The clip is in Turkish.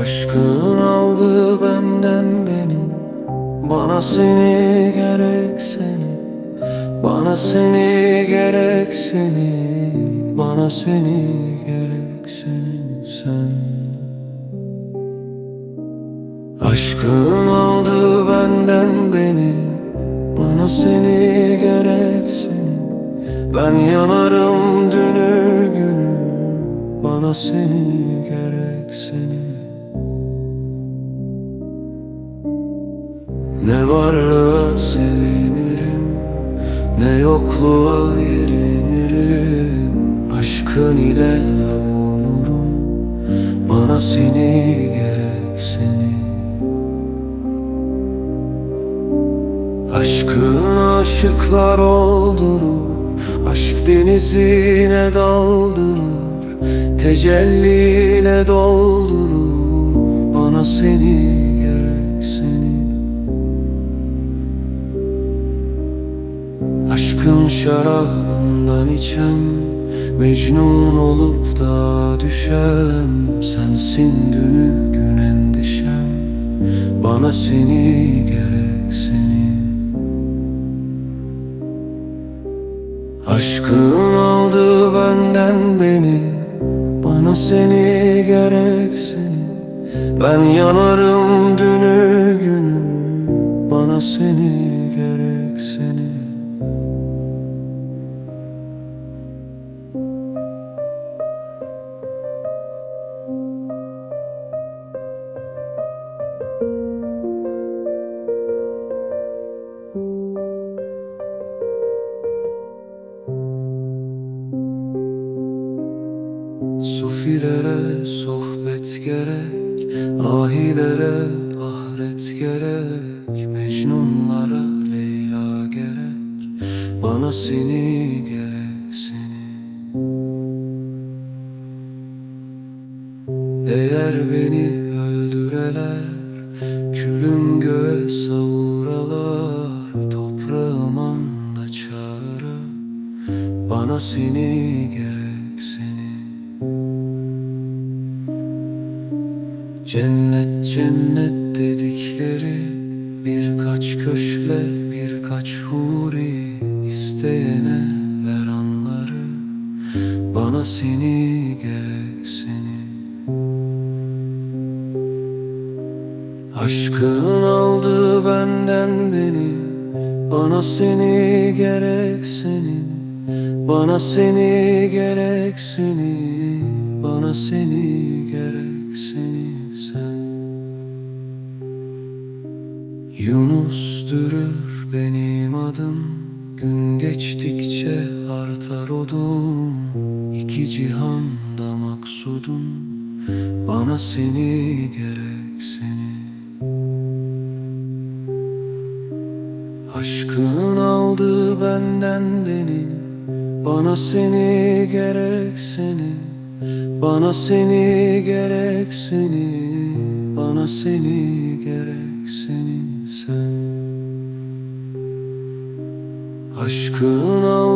Aşkın aldı benden beni Bana seni gerek seni Bana seni gerek seni Bana seni gerek seni Aşkın aldı benden beni Bana seni gerek seni. Ben yanarım dünü günü Bana seni gerek seni. Ne varlığa sevinirim Ne yokluğa yerinirim Aşkın ile avunurum Bana seni Aşkın aşıklar oldurur Aşk denizine daldırır Tecelliyle doldurur Bana seni gerek seni. Aşkın şarabından içen Mecnun olup da düşen Sensin dünü gün endişem Bana seni gerek Aşkın aldı benden beni Bana seni gerek seni. Ben yanarım dünü günü Bana seni gerek seni Sufilere sohbet gerek Ahilere ahret gerek Mecnunlara Leyla gerek Bana seni gerek seni. Eğer beni öldüreler Külüm göğe savuralar Toprağım anda çağrı Bana seni gerek seni Cennet cennet dedikleri Birkaç köşkle birkaç huri isteyene ver anları. Bana seni gerek seni. Aşkın aldı benden beni. Bana seni gerek seni. Bana seni gerek seni. Bana seni gerek Yunus dürür benim adım. Gün geçtikçe artar odum İki cihanda maksudum. Bana seni gerek seni. Aşkın aldı benden beni. Bana seni gerek seni. Bana seni gerek seni. Bana seni gerek seni Aşkın aldı